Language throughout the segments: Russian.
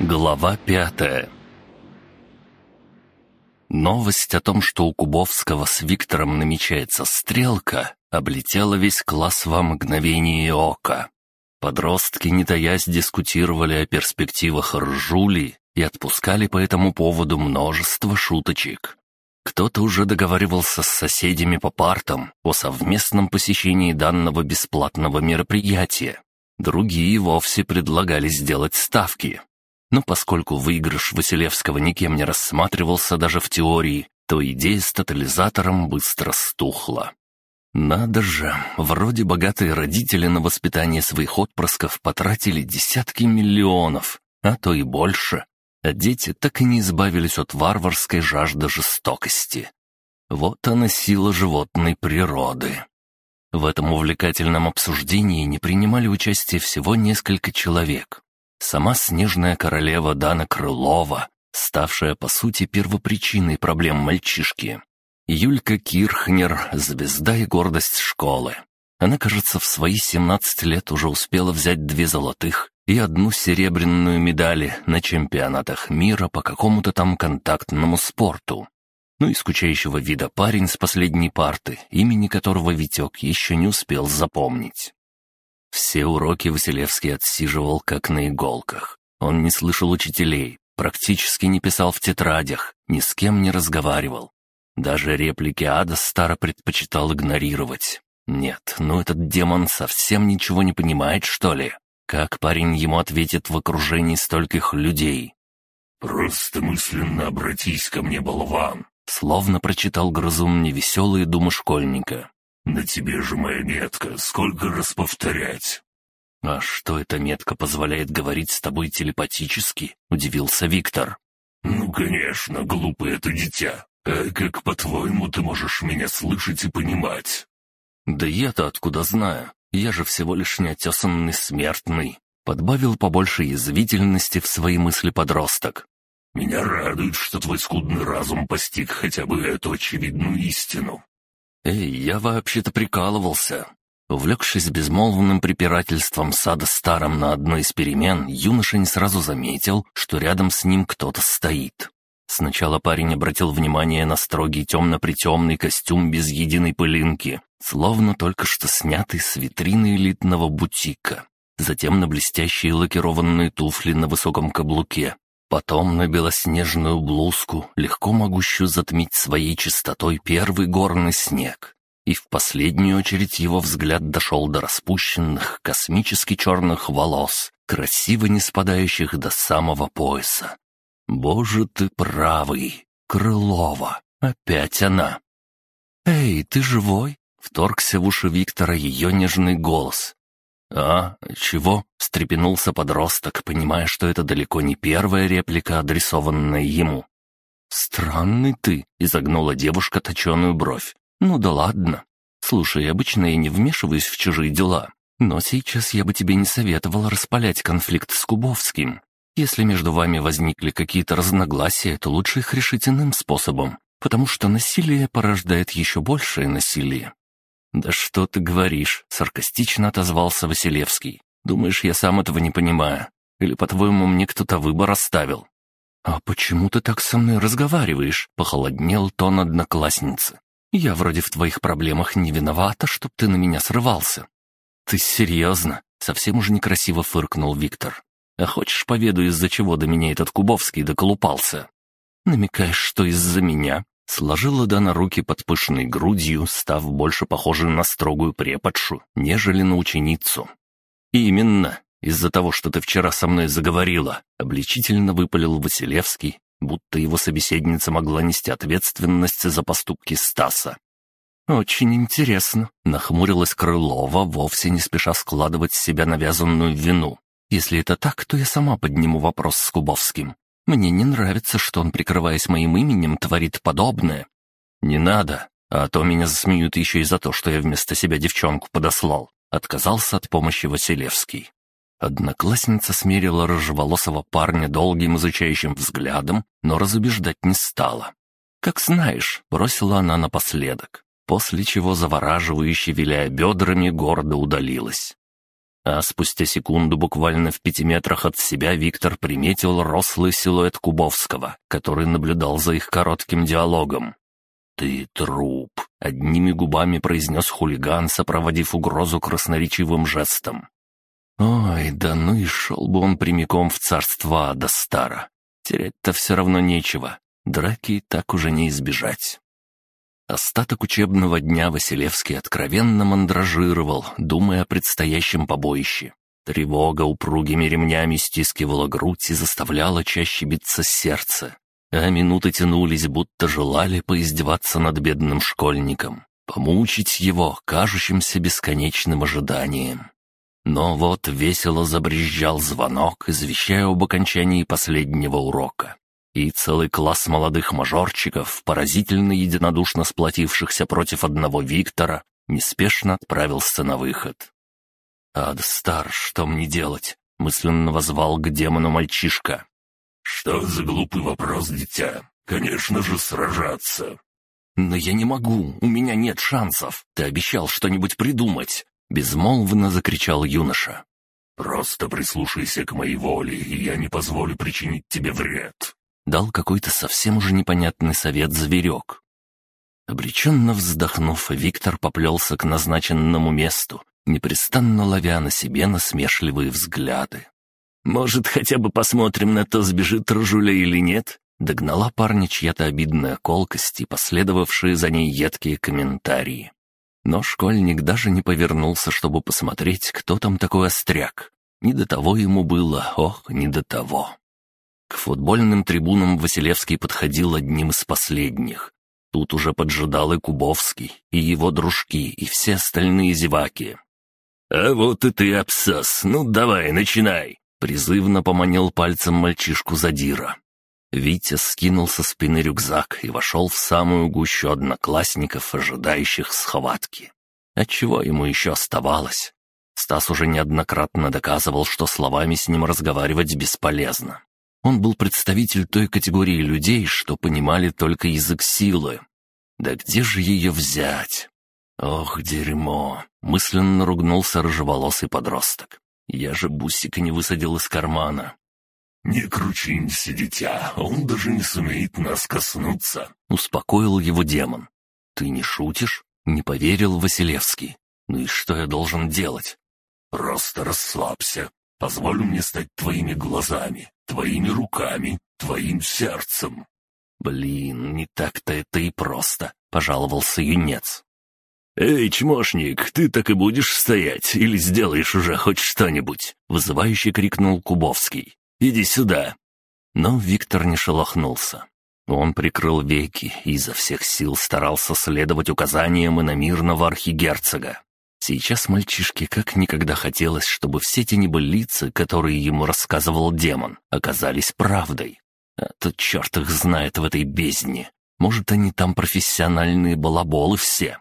Глава пятая Новость о том, что у Кубовского с Виктором намечается стрелка, облетела весь класс во мгновение ока. Подростки, не таясь, дискутировали о перспективах ржули и отпускали по этому поводу множество шуточек. Кто-то уже договаривался с соседями по партам о совместном посещении данного бесплатного мероприятия. Другие вовсе предлагали сделать ставки. Но поскольку выигрыш Василевского никем не рассматривался даже в теории, то идея с тотализатором быстро стухла. Надо же, вроде богатые родители на воспитание своих отпрысков потратили десятки миллионов, а то и больше а дети так и не избавились от варварской жажды жестокости. Вот она сила животной природы. В этом увлекательном обсуждении не принимали участие всего несколько человек. Сама снежная королева Дана Крылова, ставшая по сути первопричиной проблем мальчишки. Юлька Кирхнер — звезда и гордость школы. Она, кажется, в свои 17 лет уже успела взять две золотых и одну серебряную медали на чемпионатах мира по какому-то там контактному спорту. Ну и скучающего вида парень с последней парты, имени которого Витек еще не успел запомнить. Все уроки Василевский отсиживал как на иголках. Он не слышал учителей, практически не писал в тетрадях, ни с кем не разговаривал. Даже реплики Ада Стара предпочитал игнорировать. Нет, ну этот демон совсем ничего не понимает, что ли? Как парень ему ответит в окружении стольких людей? «Просто мысленно обратись ко мне, болван!» Словно прочитал грызун невеселые думы школьника. «На тебе же моя метка, сколько раз повторять?» «А что эта метка позволяет говорить с тобой телепатически?» — удивился Виктор. «Ну, конечно, глупое это дитя. А как, по-твоему, ты можешь меня слышать и понимать?» «Да я-то откуда знаю? Я же всего лишь неотесанный смертный. Подбавил побольше язвительности в свои мысли подросток. «Меня радует, что твой скудный разум постиг хотя бы эту очевидную истину». «Эй, я вообще-то прикалывался». Увлекшись безмолвным препирательством сада старым на одной из перемен, юноша не сразу заметил, что рядом с ним кто-то стоит. Сначала парень обратил внимание на строгий темно-притемный костюм без единой пылинки, словно только что снятый с витрины элитного бутика. Затем на блестящие лакированные туфли на высоком каблуке. Потом на белоснежную блузку, легко могущую затмить своей чистотой первый горный снег. И в последнюю очередь его взгляд дошел до распущенных, космически черных волос, красиво не спадающих до самого пояса. «Боже ты правый! Крылова! Опять она!» «Эй, ты живой?» Вторгся в уши Виктора ее нежный голос. «А, чего?» — встрепенулся подросток, понимая, что это далеко не первая реплика, адресованная ему. «Странный ты», — изогнула девушка точеную бровь. «Ну да ладно. Слушай, обычно я не вмешиваюсь в чужие дела, но сейчас я бы тебе не советовала распалять конфликт с Кубовским. Если между вами возникли какие-то разногласия, то лучше их решить иным способом, потому что насилие порождает еще большее насилие. «Да что ты говоришь?» — саркастично отозвался Василевский. «Думаешь, я сам этого не понимаю? Или, по-твоему, мне кто-то выбор оставил?» «А почему ты так со мной разговариваешь?» — похолоднел тон одноклассницы. «Я вроде в твоих проблемах не виновата, чтоб ты на меня срывался». «Ты серьезно?» — совсем уже некрасиво фыркнул Виктор. «А хочешь, поведу, из-за чего до меня этот Кубовский доколупался?» «Намекаешь, что из-за меня?» Сложила Дана руки под пышной грудью, став больше похожей на строгую преподшу, нежели на ученицу. «Именно. Из-за того, что ты вчера со мной заговорила», — обличительно выпалил Василевский, будто его собеседница могла нести ответственность за поступки Стаса. «Очень интересно», — нахмурилась Крылова, вовсе не спеша складывать с себя навязанную вину. «Если это так, то я сама подниму вопрос с Кубовским. Мне не нравится, что он, прикрываясь моим именем, творит подобное. Не надо, а то меня засмеют еще и за то, что я вместо себя девчонку подослал. Отказался от помощи Василевский. Одноклассница смерила рыжеволосого парня долгим изучающим взглядом, но разубеждать не стала. «Как знаешь», — бросила она напоследок, после чего завораживающе, виляя бедрами, гордо удалилась. А спустя секунду, буквально в пяти метрах от себя, Виктор приметил рослый силуэт Кубовского, который наблюдал за их коротким диалогом. «Ты труп», — одними губами произнес хулиган, сопроводив угрозу красноречивым жестом. Ой, да ну и шел бы он прямиком в царство ада стара. Терять-то все равно нечего, драки так уже не избежать. Остаток учебного дня Василевский откровенно мандражировал, думая о предстоящем побоище. Тревога упругими ремнями стискивала грудь и заставляла чаще биться сердце. А минуты тянулись, будто желали поиздеваться над бедным школьником, помучить его кажущимся бесконечным ожиданием. Но вот весело забрезжал звонок, извещая об окончании последнего урока и целый класс молодых мажорчиков, поразительно единодушно сплотившихся против одного Виктора, неспешно отправился на выход. «Ад стар, что мне делать?» — мысленно возвал к демону мальчишка. «Что за глупый вопрос, дитя? Конечно же, сражаться!» «Но я не могу, у меня нет шансов. Ты обещал что-нибудь придумать!» — безмолвно закричал юноша. «Просто прислушайся к моей воле, и я не позволю причинить тебе вред дал какой-то совсем уже непонятный совет зверек. Обреченно вздохнув, Виктор поплелся к назначенному месту, непрестанно ловя на себе насмешливые взгляды. «Может, хотя бы посмотрим на то, сбежит Ржуля или нет?» Догнала парня чья-то обидная колкость и последовавшие за ней едкие комментарии. Но школьник даже не повернулся, чтобы посмотреть, кто там такой остряк. Не до того ему было, ох, не до того. К футбольным трибунам Василевский подходил одним из последних. Тут уже поджидал и Кубовский, и его дружки, и все остальные зеваки. «А вот и ты, абсас, ну давай, начинай!» Призывно поманил пальцем мальчишку задира. Витя скинул со спины рюкзак и вошел в самую гущу одноклассников, ожидающих схватки. Отчего ему еще оставалось? Стас уже неоднократно доказывал, что словами с ним разговаривать бесполезно. Он был представитель той категории людей, что понимали только язык силы. Да где же ее взять? Ох, дерьмо! Мысленно ругнулся рыжеволосый подросток. Я же бусика не высадил из кармана. «Не кручинься, дитя, он даже не сумеет нас коснуться», — успокоил его демон. «Ты не шутишь?» — не поверил Василевский. «Ну и что я должен делать?» «Просто расслабься. Позволь мне стать твоими глазами, твоими руками, твоим сердцем». «Блин, не так-то это и просто», — пожаловался юнец. «Эй, чмошник, ты так и будешь стоять или сделаешь уже хоть что-нибудь?» — вызывающе крикнул Кубовский. «Иди сюда!» Но Виктор не шелохнулся. Он прикрыл веки и изо всех сил старался следовать указаниям иномирного архигерцога. Сейчас мальчишке как никогда хотелось, чтобы все те небылицы, которые ему рассказывал демон, оказались правдой. А то черт их знает в этой бездне. Может, они там профессиональные балаболы все.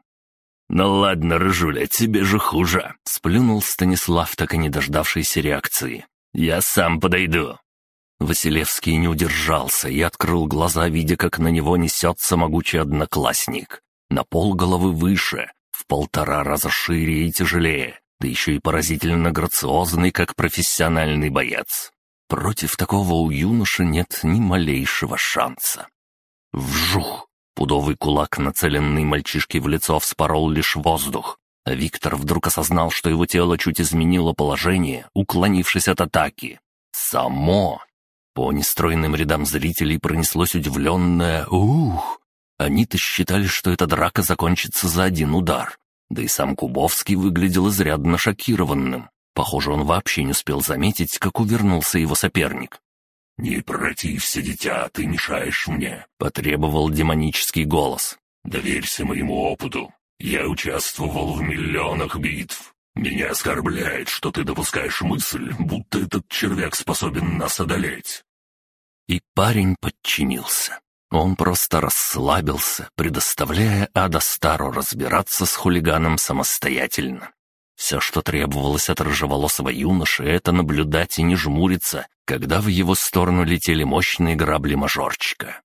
«Ну ладно, Рыжуля, тебе же хуже», — сплюнул Станислав, так и не дождавшийся реакции. «Я сам подойду». Василевский не удержался и открыл глаза, видя, как на него несется могучий одноклассник. На пол головы выше, в полтора раза шире и тяжелее, да еще и поразительно грациозный, как профессиональный боец. Против такого у юноши нет ни малейшего шанса. Вжух! Пудовый кулак, нацеленный мальчишке в лицо, вспорол лишь воздух, а Виктор вдруг осознал, что его тело чуть изменило положение, уклонившись от атаки. Само! По нестройным рядам зрителей пронеслось удивленное «Ух!», они-то считали, что эта драка закончится за один удар. Да и сам Кубовский выглядел изрядно шокированным. Похоже, он вообще не успел заметить, как увернулся его соперник. «Не протився, дитя, ты мешаешь мне», — потребовал демонический голос. «Доверься моему опыту. Я участвовал в миллионах битв. Меня оскорбляет, что ты допускаешь мысль, будто этот червяк способен нас одолеть». И парень подчинился. Он просто расслабился, предоставляя Ада Стару разбираться с хулиганом самостоятельно. Все, что требовалось от рыжеволосого юноши, это наблюдать и не жмуриться, когда в его сторону летели мощные грабли мажорчика.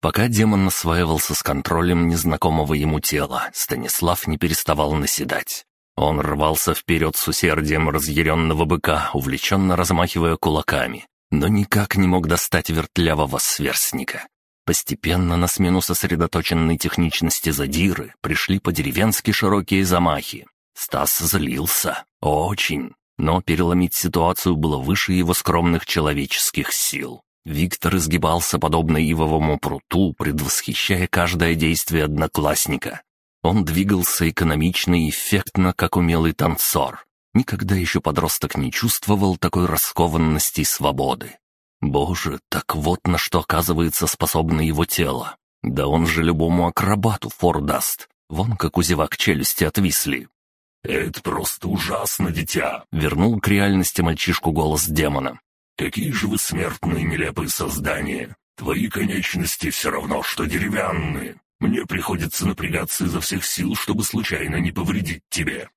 Пока демон осваивался с контролем незнакомого ему тела, Станислав не переставал наседать. Он рвался вперед с усердием разъяренного быка, увлеченно размахивая кулаками, но никак не мог достать вертлявого сверстника. Постепенно на смену сосредоточенной техничности задиры пришли по-деревенски широкие замахи. Стас злился. Очень. Но переломить ситуацию было выше его скромных человеческих сил. Виктор изгибался подобно ивовому пруту, предвосхищая каждое действие одноклассника. Он двигался экономично и эффектно, как умелый танцор. Никогда еще подросток не чувствовал такой раскованности и свободы. Боже, так вот на что оказывается способно его тело. Да он же любому акробату фор даст. Вон как у зевак челюсти отвисли. «Это просто ужасно, дитя!» — вернул к реальности мальчишку голос демона. «Какие же вы смертные нелепые создания! Твои конечности все равно, что деревянные. Мне приходится напрягаться изо всех сил, чтобы случайно не повредить тебе».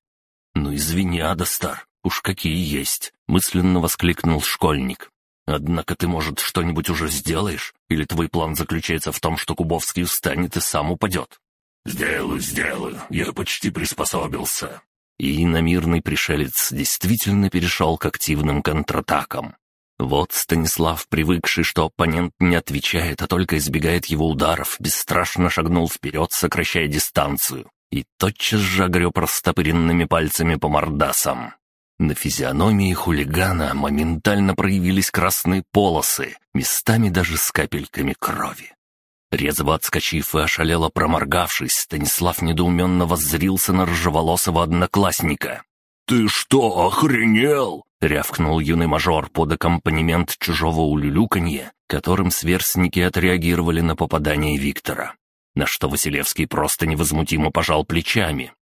«Ну извини, Адастар, уж какие есть!» — мысленно воскликнул школьник. Однако ты, может, что-нибудь уже сделаешь? Или твой план заключается в том, что Кубовский устанет и сам упадет?» «Сделаю, сделаю. Я почти приспособился». И иномирный пришелец действительно перешел к активным контратакам. Вот Станислав, привыкший, что оппонент не отвечает, а только избегает его ударов, бесстрашно шагнул вперед, сокращая дистанцию, и тотчас же огреб растопыренными пальцами по мордасам. На физиономии хулигана моментально проявились красные полосы, местами даже с капельками крови. Резво отскочив и ошалело проморгавшись, Станислав недоуменно воззрился на рыжеволосого одноклассника. «Ты что, охренел?» — рявкнул юный мажор под аккомпанемент чужого улюлюканья, которым сверстники отреагировали на попадание Виктора. На что Василевский просто невозмутимо пожал плечами,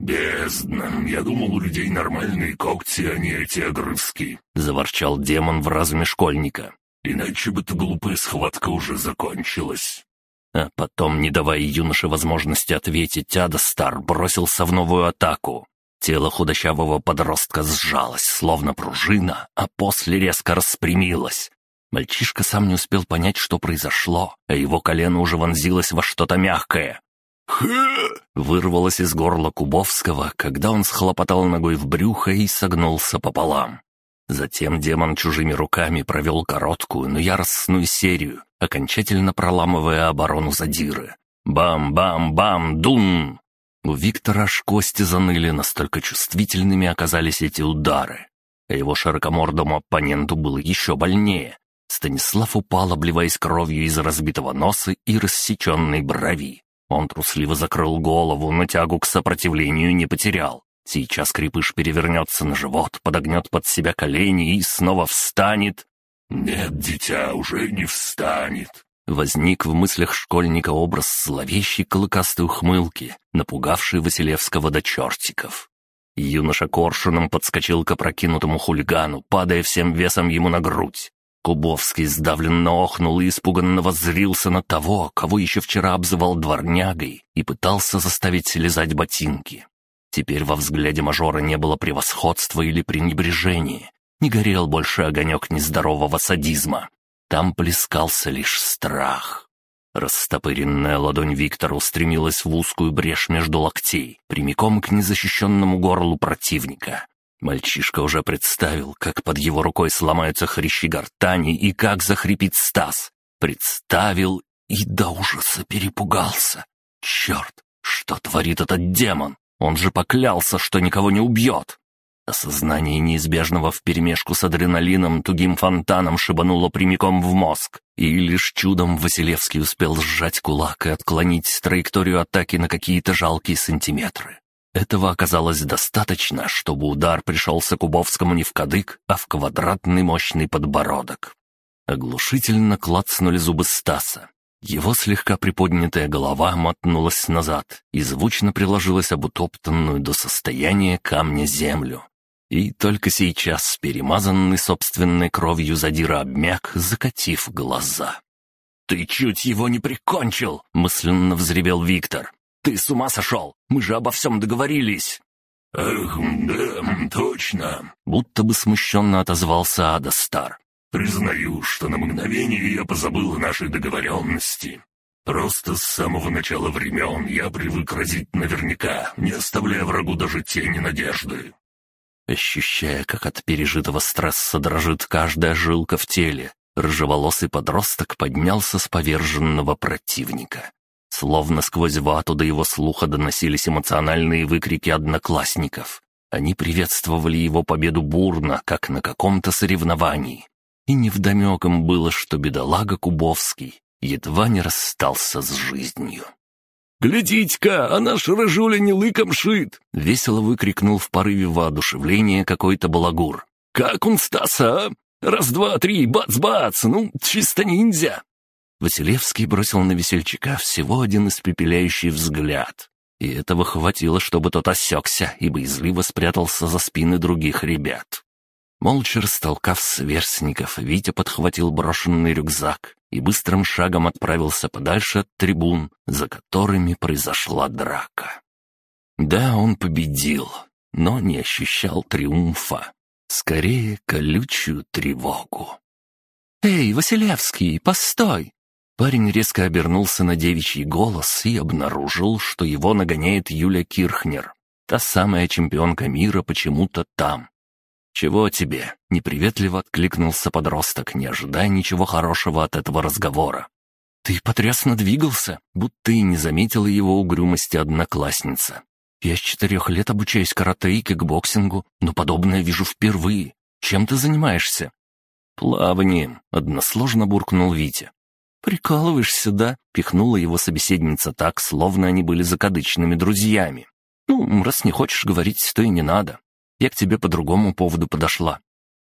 «Бездна! Я думал, у людей нормальные когти, а не эти огрызки!» — заворчал демон в разуме школьника. «Иначе бы эта глупая схватка уже закончилась!» А потом, не давая юноше возможности ответить, Адастар бросился в новую атаку. Тело худощавого подростка сжалось, словно пружина, а после резко распрямилось. Мальчишка сам не успел понять, что произошло, а его колено уже вонзилось во что-то мягкое. «Хэ!» вырвалось из горла Кубовского, когда он схлопотал ногой в брюхо и согнулся пополам. Затем демон чужими руками провел короткую, но яростную серию, окончательно проламывая оборону задиры. Бам-бам-бам-дун! У Виктора аж кости заныли, настолько чувствительными оказались эти удары. А его широкомордому оппоненту было еще больнее. Станислав упал, обливаясь кровью из разбитого носа и рассеченной брови. Он трусливо закрыл голову, но тягу к сопротивлению не потерял. Сейчас крепыш перевернется на живот, подогнет под себя колени и снова встанет. «Нет, дитя, уже не встанет». Возник в мыслях школьника образ зловещей клыкастой ухмылки, напугавший Василевского до чертиков. Юноша коршуном подскочил к опрокинутому хулигану, падая всем весом ему на грудь. Кубовский сдавленно охнул и испуганно воззрился на того, кого еще вчера обзывал дворнягой и пытался заставить слезать ботинки. Теперь во взгляде мажора не было превосходства или пренебрежения, не горел больше огонек нездорового садизма. Там плескался лишь страх. Растопыренная ладонь Виктора устремилась в узкую брешь между локтей, прямиком к незащищенному горлу противника. Мальчишка уже представил, как под его рукой сломаются хрящи гортани и как захрипит Стас. Представил и до ужаса перепугался. Черт, что творит этот демон? Он же поклялся, что никого не убьет. Осознание неизбежного вперемешку с адреналином тугим фонтаном шибануло прямиком в мозг, и лишь чудом Василевский успел сжать кулак и отклонить траекторию атаки на какие-то жалкие сантиметры. Этого оказалось достаточно, чтобы удар пришелся Кубовскому не в кадык, а в квадратный мощный подбородок. Оглушительно клацнули зубы Стаса. Его слегка приподнятая голова мотнулась назад и звучно приложилась об утоптанную до состояния камня землю. И только сейчас, перемазанный собственной кровью задира обмяк, закатив глаза. «Ты чуть его не прикончил!» — мысленно взревел Виктор. «Ты с ума сошел? Мы же обо всем договорились!» «Эх, да, точно!» Будто бы смущенно отозвался Ада Стар. «Признаю, что на мгновение я позабыл о нашей договоренности. Просто с самого начала времен я привык разить наверняка, не оставляя врагу даже тени надежды. Ощущая, как от пережитого стресса дрожит каждая жилка в теле, рыжеволосый подросток поднялся с поверженного противника. Словно сквозь вату до его слуха доносились эмоциональные выкрики одноклассников. Они приветствовали его победу бурно, как на каком-то соревновании. И невдомек им было, что бедолага Кубовский едва не расстался с жизнью. «Глядите-ка, а наш рыжуля не лыком шит!» — весело выкрикнул в порыве воодушевления какой-то балагур. «Как он Стаса, а? Раз, два, три, бац-бац! Ну, чисто ниндзя!» Василевский бросил на весельчака всего один испепеляющий взгляд. И этого хватило, чтобы тот осекся и боязливо спрятался за спины других ребят. Молча растолкав сверстников, Витя подхватил брошенный рюкзак и быстрым шагом отправился подальше от трибун, за которыми произошла драка. Да, он победил, но не ощущал триумфа. Скорее, колючую тревогу. «Эй, Василевский, постой!» Парень резко обернулся на девичий голос и обнаружил, что его нагоняет Юля Кирхнер. Та самая чемпионка мира по чему-то там, «Чего тебе?» — неприветливо откликнулся подросток, не ожидая ничего хорошего от этого разговора. «Ты потрясно двигался, будто и не заметила его угрюмости одноклассница. Я с четырех лет обучаюсь карате и кикбоксингу, но подобное вижу впервые. Чем ты занимаешься?» «Плаванием», — односложно буркнул Витя. «Прикалываешься, да?» — пихнула его собеседница так, словно они были закадычными друзьями. «Ну, раз не хочешь говорить, то и не надо. Я к тебе по другому поводу подошла».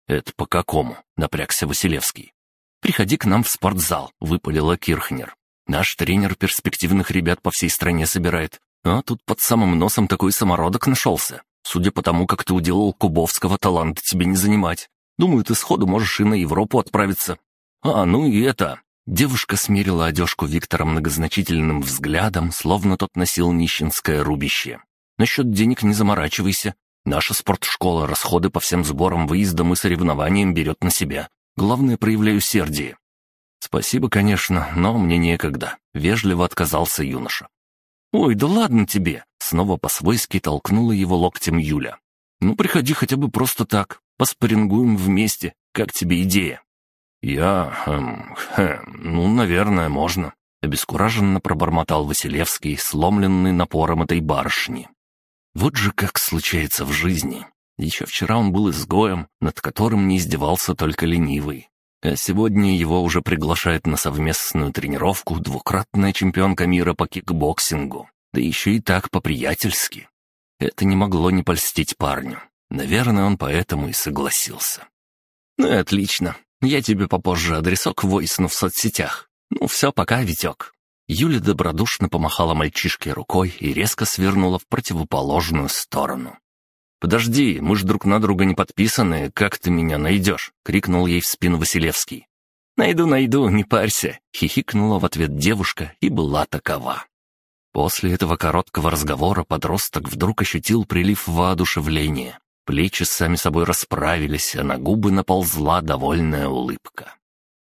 «Это по какому?» — напрягся Василевский. «Приходи к нам в спортзал», — выпалила Кирхнер. «Наш тренер перспективных ребят по всей стране собирает. А тут под самым носом такой самородок нашелся. Судя по тому, как ты уделал Кубовского, таланта тебе не занимать. Думаю, ты сходу можешь и на Европу отправиться. А, ну и это...» Девушка смерила одежку Виктора многозначительным взглядом, словно тот носил нищенское рубище. «Насчет денег не заморачивайся. Наша спортшкола расходы по всем сборам, выездам и соревнованиям берет на себя. Главное, проявляю усердие». «Спасибо, конечно, но мне некогда», — вежливо отказался юноша. «Ой, да ладно тебе!» — снова по-свойски толкнула его локтем Юля. «Ну, приходи хотя бы просто так, поспаррингуем вместе. Как тебе идея?» «Я... Эм, хм, ну, наверное, можно», — обескураженно пробормотал Василевский, сломленный напором этой барышни. Вот же как случается в жизни. Еще вчера он был изгоем, над которым не издевался только ленивый. А сегодня его уже приглашает на совместную тренировку двукратная чемпионка мира по кикбоксингу. Да еще и так по-приятельски. Это не могло не польстить парню. Наверное, он поэтому и согласился. «Ну и отлично. Я тебе попозже адресок войсну в соцсетях. Ну все, пока, Витек». Юля добродушно помахала мальчишке рукой и резко свернула в противоположную сторону. «Подожди, мы ж друг на друга не подписаны, как ты меня найдешь?» — крикнул ей в спину Василевский. «Найду, найду, не парься», — хихикнула в ответ девушка и была такова. После этого короткого разговора подросток вдруг ощутил прилив воодушевления. Плечи сами собой расправились, а на губы наползла довольная улыбка.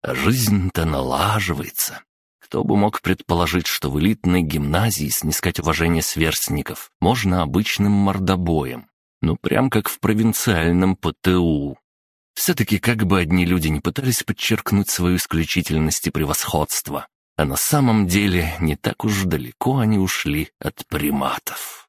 Жизнь-то налаживается. Кто бы мог предположить, что в элитной гимназии снискать уважение сверстников можно обычным мордобоем. Ну, прям как в провинциальном ПТУ. Все-таки как бы одни люди не пытались подчеркнуть свою исключительность и превосходство, а на самом деле не так уж далеко они ушли от приматов.